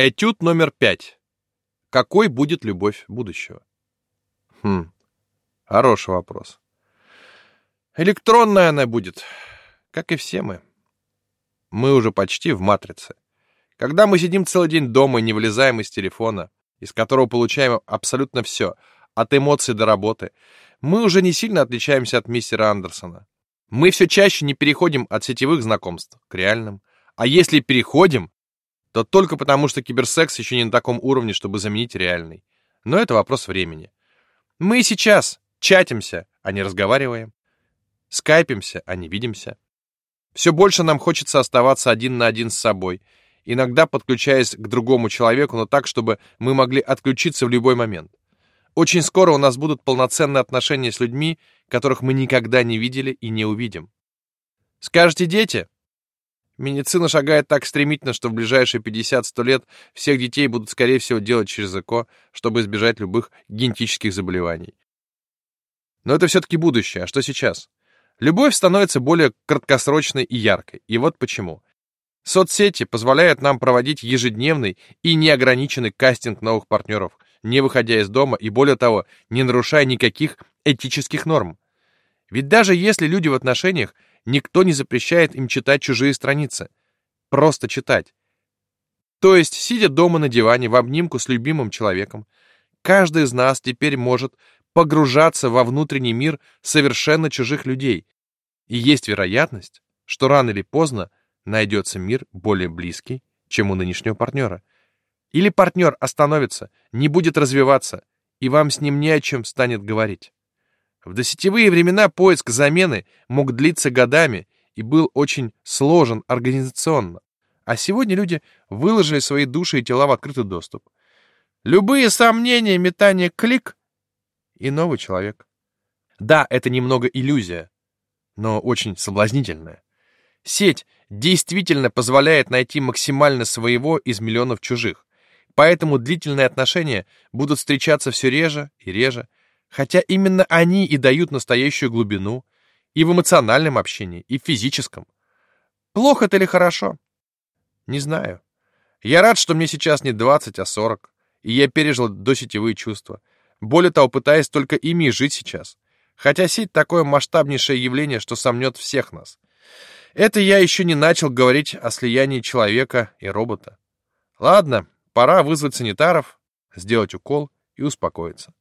Этюд номер пять. Какой будет любовь будущего? Хм, хороший вопрос. Электронная она будет, как и все мы. Мы уже почти в матрице. Когда мы сидим целый день дома и не вылезаем из телефона, из которого получаем абсолютно все, от эмоций до работы, мы уже не сильно отличаемся от мистера Андерсона. Мы все чаще не переходим от сетевых знакомств к реальным. А если переходим, то только потому, что киберсекс еще не на таком уровне, чтобы заменить реальный. Но это вопрос времени. Мы сейчас чатимся, а не разговариваем. Скайпимся, а не видимся. Все больше нам хочется оставаться один на один с собой, иногда подключаясь к другому человеку, но так, чтобы мы могли отключиться в любой момент. Очень скоро у нас будут полноценные отношения с людьми, которых мы никогда не видели и не увидим. Скажете, дети? Медицина шагает так стремительно, что в ближайшие 50-100 лет всех детей будут, скорее всего, делать через ЭКО, чтобы избежать любых генетических заболеваний. Но это все-таки будущее. А что сейчас? Любовь становится более краткосрочной и яркой. И вот почему. Соцсети позволяют нам проводить ежедневный и неограниченный кастинг новых партнеров, не выходя из дома и, более того, не нарушая никаких этических норм. Ведь даже если люди в отношениях, никто не запрещает им читать чужие страницы. Просто читать. То есть, сидя дома на диване в обнимку с любимым человеком, каждый из нас теперь может погружаться во внутренний мир совершенно чужих людей. И есть вероятность, что рано или поздно найдется мир более близкий, чем у нынешнего партнера. Или партнер остановится, не будет развиваться, и вам с ним не о чем станет говорить. В досетевые времена поиск замены мог длиться годами и был очень сложен организационно. А сегодня люди выложили свои души и тела в открытый доступ. Любые сомнения, метание, клик и новый человек. Да, это немного иллюзия, но очень соблазнительная. Сеть действительно позволяет найти максимально своего из миллионов чужих. Поэтому длительные отношения будут встречаться все реже и реже, хотя именно они и дают настоящую глубину и в эмоциональном общении, и в физическом. Плохо это или хорошо? Не знаю. Я рад, что мне сейчас не 20, а 40, и я пережил досетевые чувства. Более того, пытаясь только ими жить сейчас. Хотя сеть такое масштабнейшее явление, что сомнет всех нас. Это я еще не начал говорить о слиянии человека и робота. Ладно, Пора вызвать санитаров, сделать укол и успокоиться.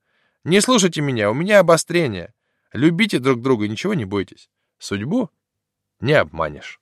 Не слушайте меня, у меня обострение. Любите друг друга, ничего не бойтесь. Судьбу не обманешь.